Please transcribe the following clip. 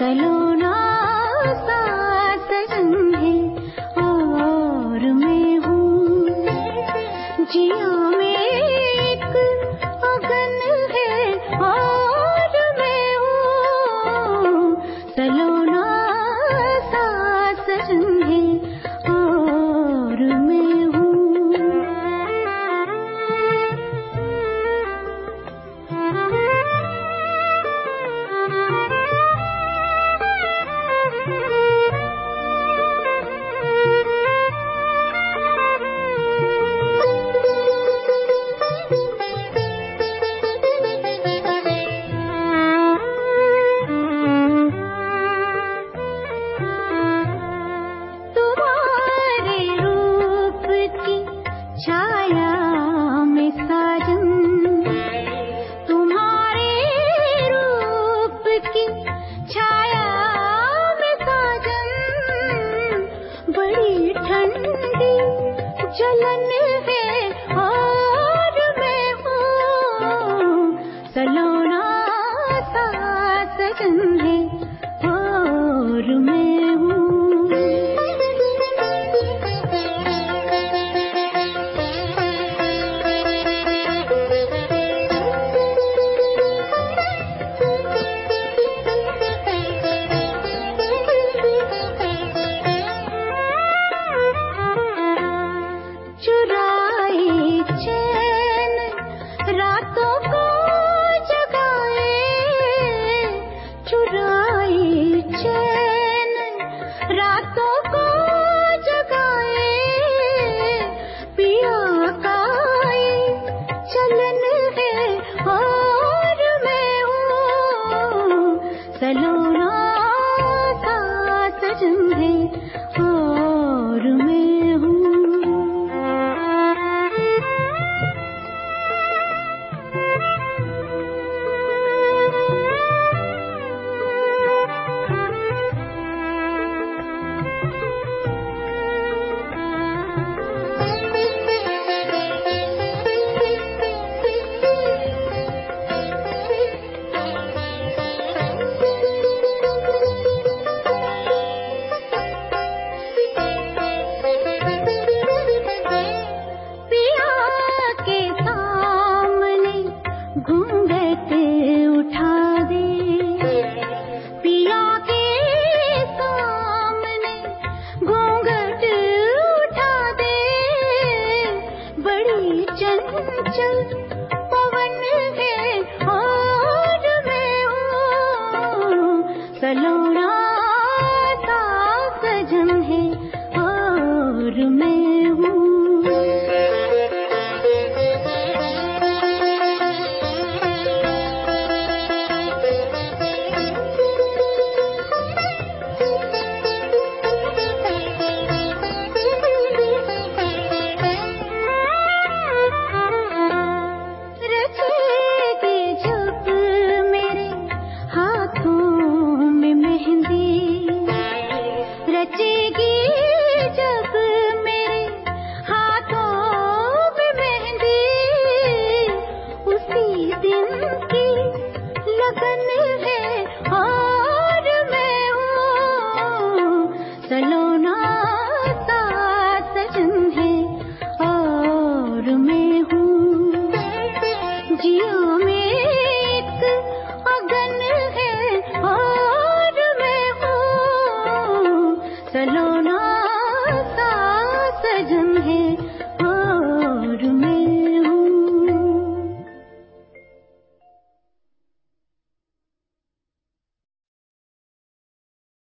celuno जलन है और मैं हूँ। सलोना सा सजन है और मैं सलोना सा